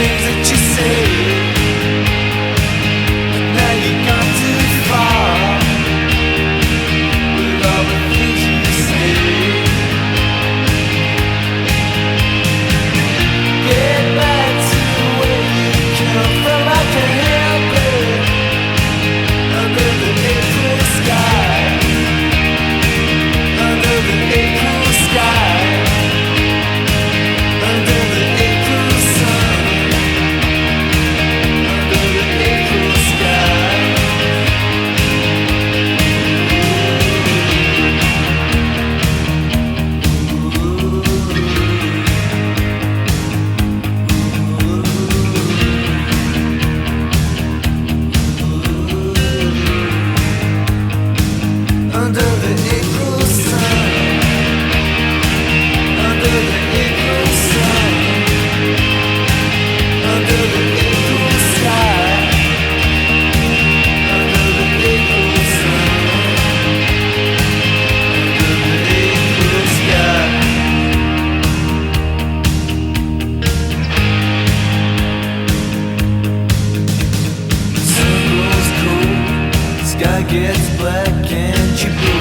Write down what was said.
things gets black and you blue.